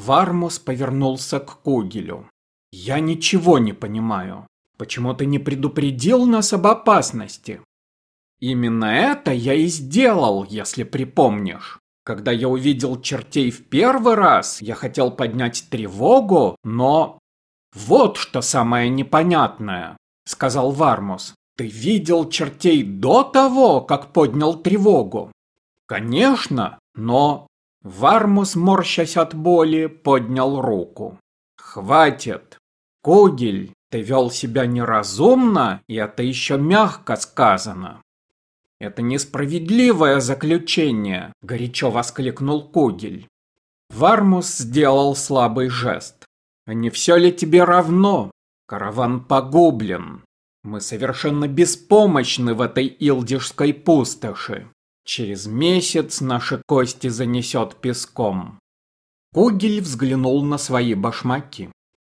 Вармус повернулся к Кугелю. «Я ничего не понимаю. Почему ты не предупредил нас об опасности?» «Именно это я и сделал, если припомнишь. Когда я увидел чертей в первый раз, я хотел поднять тревогу, но... Вот что самое непонятное, сказал Вармус. Ты видел чертей до того, как поднял тревогу? Конечно, но... Вармус, морщась от боли, поднял руку. Хватит. Кугель, ты вел себя неразумно, и это еще мягко сказано. «Это несправедливое заключение!» – горячо воскликнул Кугель. Вармус сделал слабый жест. «А не все ли тебе равно? Караван погублен. Мы совершенно беспомощны в этой илдишской пустоши. Через месяц наши кости занесет песком». Кугель взглянул на свои башмаки.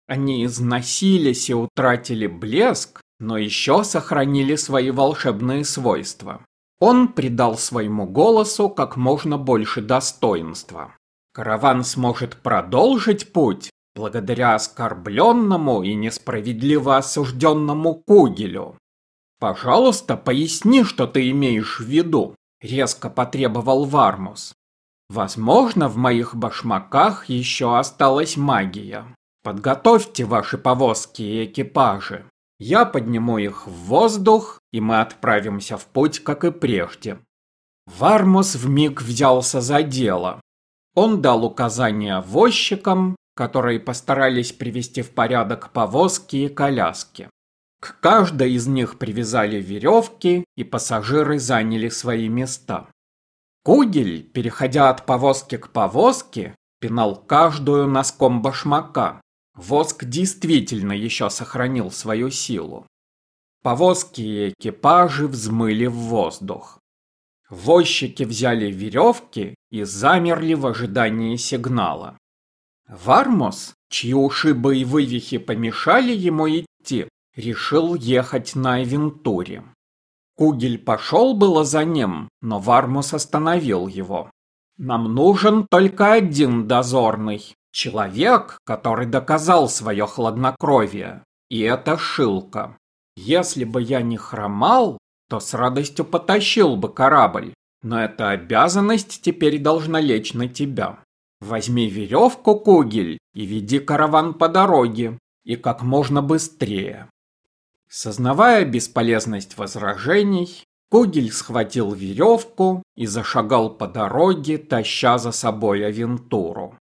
Они износились и утратили блеск, но еще сохранили свои волшебные свойства. Он придал своему голосу как можно больше достоинства. Караван сможет продолжить путь благодаря оскорбленному и несправедливо осужденному Кугелю. «Пожалуйста, поясни, что ты имеешь в виду», — резко потребовал Вармус. «Возможно, в моих башмаках еще осталась магия. Подготовьте ваши повозки и экипажи. Я подниму их в воздух, и мы отправимся в путь, как и прежде. Вармус вмиг взялся за дело. Он дал указания возчикам, которые постарались привести в порядок повозки и коляски. К каждой из них привязали веревки, и пассажиры заняли свои места. Кугель, переходя от повозки к повозке, пинал каждую носком башмака. Воск действительно еще сохранил свою силу. Повозки и экипажи взмыли в воздух. Возчики взяли веревки и замерли в ожидании сигнала. Вармос, чьи ушибы и вывихи помешали ему идти, решил ехать на Авентуре. Кугель пошел было за ним, но Вармус остановил его. «Нам нужен только один дозорный», Человек, который доказал свое хладнокровие. И это Шилка. Если бы я не хромал, то с радостью потащил бы корабль. Но эта обязанность теперь должна лечь на тебя. Возьми веревку, Кугель, и веди караван по дороге. И как можно быстрее. Сознавая бесполезность возражений, Кугель схватил веревку и зашагал по дороге, таща за собой авентуру.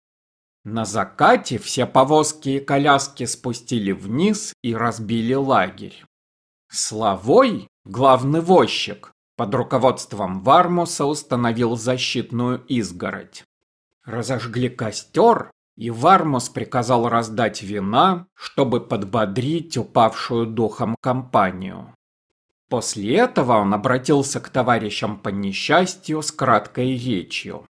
На закате все повозки и коляски спустили вниз и разбили лагерь. Славой, главный возчик, под руководством Вармуса установил защитную изгородь. Разожгли костер, и Вармус приказал раздать вина, чтобы подбодрить упавшую духом компанию. После этого он обратился к товарищам по несчастью с краткой речью.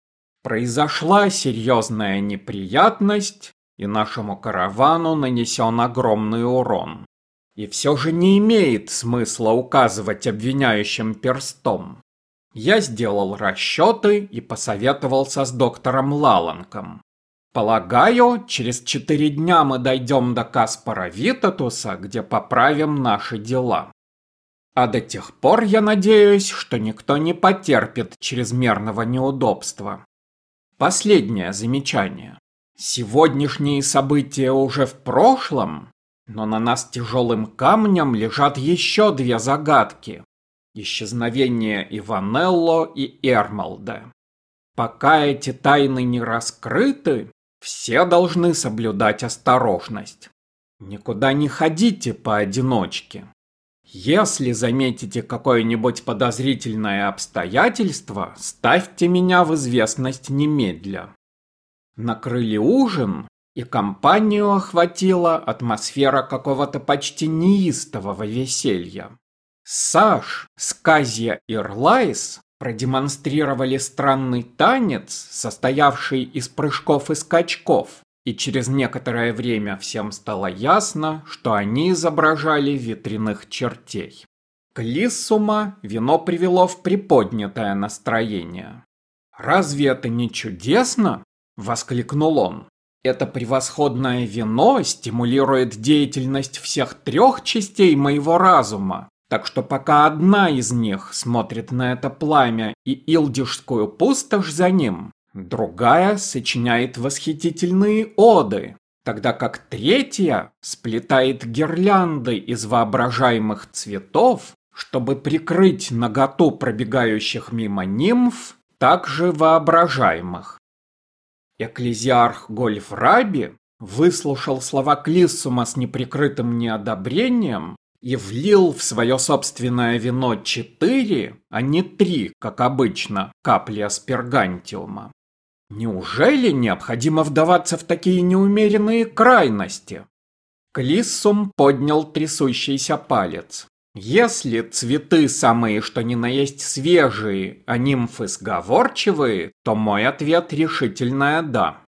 Произошла серьезная неприятность, и нашему каравану нанесен огромный урон. И все же не имеет смысла указывать обвиняющим перстом. Я сделал расчеты и посоветовался с доктором Лаланком. Полагаю, через четыре дня мы дойдем до Каспара Витатуса, где поправим наши дела. А до тех пор я надеюсь, что никто не потерпит чрезмерного неудобства. Последнее замечание. Сегодняшние события уже в прошлом, но на нас тяжелым камнем лежат еще две загадки. Исчезновение Иванелло и Эрмалда. Пока эти тайны не раскрыты, все должны соблюдать осторожность. Никуда не ходите поодиночке. Если заметите какое-нибудь подозрительное обстоятельство, ставьте меня в известность немедля. Накрыли ужин, и компанию охватила атмосфера какого-то почти неистового веселья. Саш, Сказия и Рлайс продемонстрировали странный танец, состоявший из прыжков и скачков, и через некоторое время всем стало ясно, что они изображали ветряных чертей. К Лиссума вино привело в приподнятое настроение. «Разве это не чудесно?» – воскликнул он. Это превосходное вино стимулирует деятельность всех трех частей моего разума, так что пока одна из них смотрит на это пламя и илдишскую пустошь за ним, другая сочиняет восхитительные оды, тогда как третья сплетает гирлянды из воображаемых цветов, чтобы прикрыть наготу пробегающих мимо нимф, также воображаемых. Экклезиарх Гольфраби выслушал слова Клиссума с неприкрытым неодобрением и влил в свое собственное вино четыре, а не три, как обычно, капли аспергантиума. Неужели необходимо вдаваться в такие неумеренные крайности? Клиссум поднял трясущийся палец. Если цветы самые что ни на есть свежие, а нимфы сговорчивые, то мой ответ решительное «да».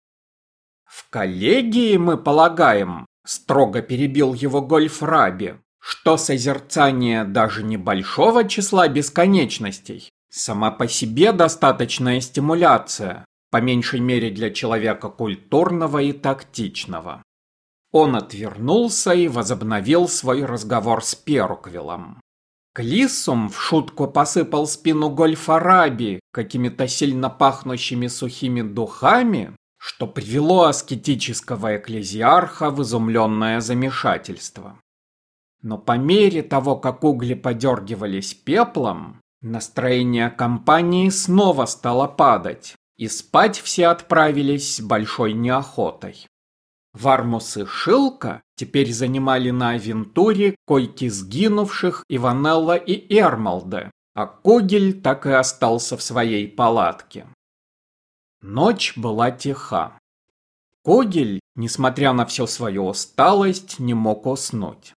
В коллегии мы полагаем, строго перебил его Гольфраби, что созерцание даже небольшого числа бесконечностей сама по себе достаточная стимуляция, по меньшей мере для человека культурного и тактичного. Он отвернулся и возобновил свой разговор с Перуквилом. Клиссум в шутку посыпал спину Гольфараби какими-то сильно пахнущими сухими духами, что привело аскетического экклезиарха в изумленное замешательство. Но по мере того, как угли подергивались пеплом, настроение компании снова стало падать, и спать все отправились с большой неохотой. Вармус и Шилка теперь занимали на Авентуре койки сгинувших Иванелла и Эрмалда, а Когель так и остался в своей палатке. Ночь была тиха. Когель, несмотря на всю свою усталость, не мог уснуть.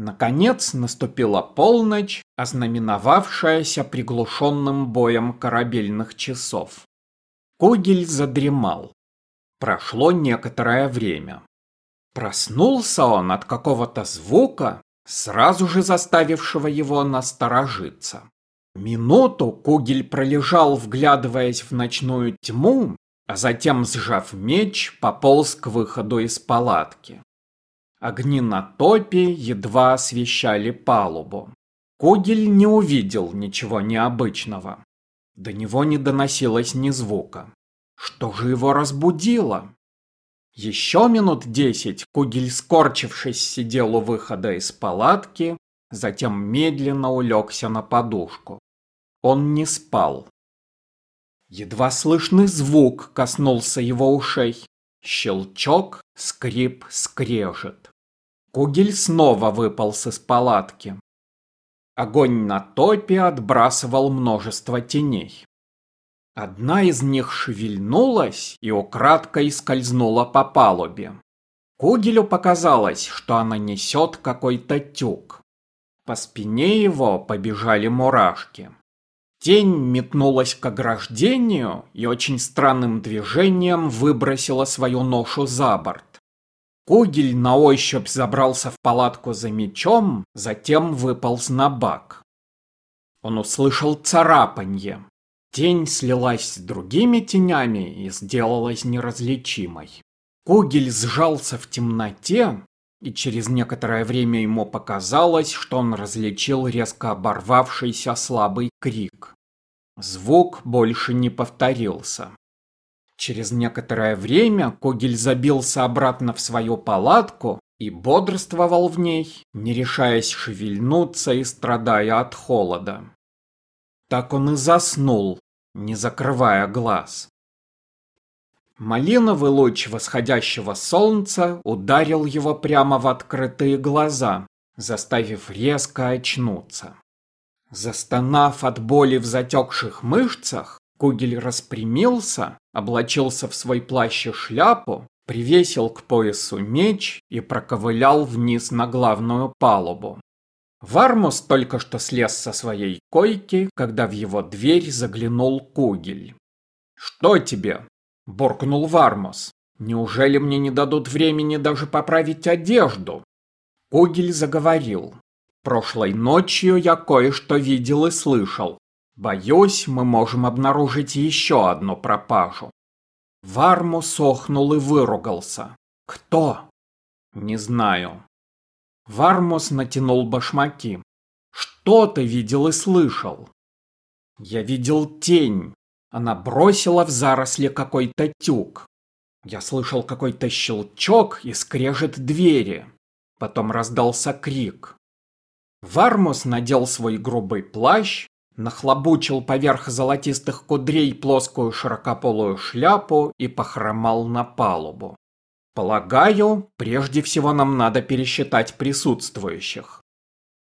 Наконец наступила полночь, ознаменовавшаяся приглушенным боем корабельных часов. Когель задремал. Прошло некоторое время. Проснулся он от какого-то звука, сразу же заставившего его насторожиться. Минуту Кугель пролежал, вглядываясь в ночную тьму, а затем, сжав меч, пополз к выходу из палатки. Огни на топе едва освещали палубу. Кугель не увидел ничего необычного. До него не доносилось ни звука. Что же его разбудило? Еще минут десять Кугель, скорчившись, сидел у выхода из палатки, затем медленно улегся на подушку. Он не спал. Едва слышный звук коснулся его ушей. Щелчок, скрип, скрежет. Кугель снова выполз из палатки. Огонь на топе отбрасывал множество теней. Одна из них шевельнулась и украдкой скользнула по палубе. Кугелю показалось, что она несет какой-то тюк. По спине его побежали мурашки. Тень метнулась к ограждению и очень странным движением выбросила свою ношу за борт. Кугель на ощупь забрался в палатку за мечом, затем выполз на бак. Он услышал царапанье. Тень слилась с другими тенями и сделалась неразличимой. Кугель сжался в темноте, и через некоторое время ему показалось, что он различил резко оборвавшийся слабый крик. Звук больше не повторился. Через некоторое время Когель забился обратно в свою палатку и бодрствовал в ней, не решаясь шевельнуться и страдая от холода. Так он и заснул, не закрывая глаз. Малиновый луч восходящего солнца ударил его прямо в открытые глаза, заставив резко очнуться. Застонав от боли в затекших мышцах, Кугель распрямился, облачился в свой плащ и шляпу, привесил к поясу меч и проковылял вниз на главную палубу. Вармус только что слез со своей койки, когда в его дверь заглянул Кугель. «Что тебе?» – буркнул Вармус. «Неужели мне не дадут времени даже поправить одежду?» Кугель заговорил. «Прошлой ночью я кое-что видел и слышал. Боюсь, мы можем обнаружить еще одну пропажу». Вармус охнул и выругался. Кто? Не знаю. Вармус натянул башмаки. Что ты видел и слышал? Я видел тень. Она бросила в заросли какой-то тюк. Я слышал какой-то щелчок и скрежет двери. Потом раздался крик. Вармус надел свой грубый плащ, нахлобучил поверх золотистых кудрей плоскую широкополую шляпу и похромал на палубу. Полагаю, прежде всего нам надо пересчитать присутствующих.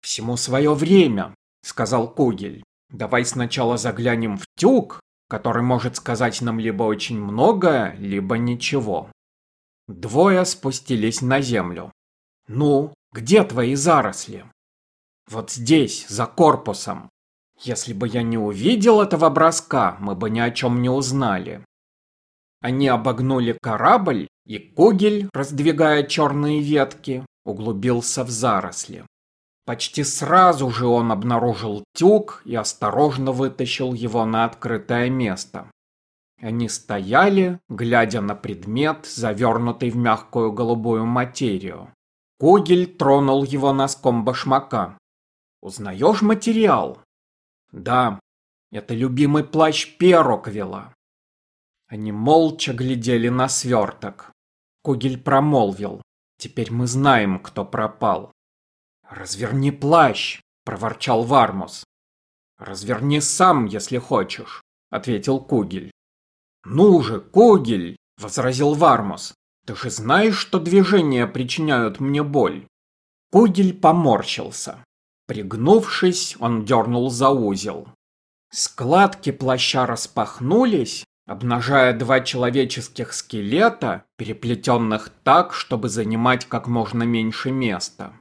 Всему свое время, сказал Кугель. Давай сначала заглянем в тюк, который может сказать нам либо очень много, либо ничего. Двое спустились на землю. Ну, где твои заросли? Вот здесь, за корпусом. Если бы я не увидел этого броска, мы бы ни о чем не узнали. Они обогнули корабль, и Кугель, раздвигая черные ветки, углубился в заросли. Почти сразу же он обнаружил тюк и осторожно вытащил его на открытое место. Они стояли, глядя на предмет, завернутый в мягкую голубую материю. Кугель тронул его носком башмака. «Узнаешь материал?» «Да, это любимый плащ Пероквила». Они молча глядели на сверток. Кугель промолвил. «Теперь мы знаем, кто пропал». «Разверни плащ!» – проворчал Вармус. «Разверни сам, если хочешь», – ответил Кугель. «Ну же, Кугель!» – возразил Вармус. «Ты же знаешь, что движения причиняют мне боль?» Кугель поморщился. Пригнувшись, он дернул за узел. Складки плаща распахнулись, обнажая два человеческих скелета, переплетенных так, чтобы занимать как можно меньше места.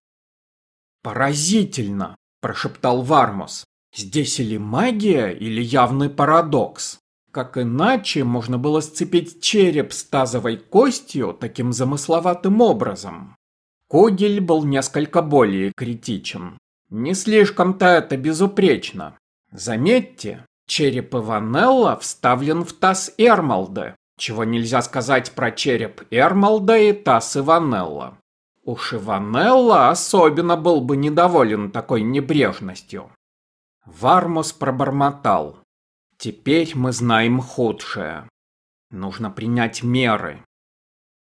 «Поразительно!» – прошептал Вармус. «Здесь или магия, или явный парадокс. Как иначе можно было сцепить череп с тазовой костью таким замысловатым образом?» Когель был несколько более критичен. Не слишком-то это безупречно. Заметьте, череп Иванелла вставлен в таз Эрмалда, чего нельзя сказать про череп Эрмалда и таз Иванелла. Уж Иванелла особенно был бы недоволен такой небрежностью. Вармус пробормотал. Теперь мы знаем худшее. Нужно принять меры.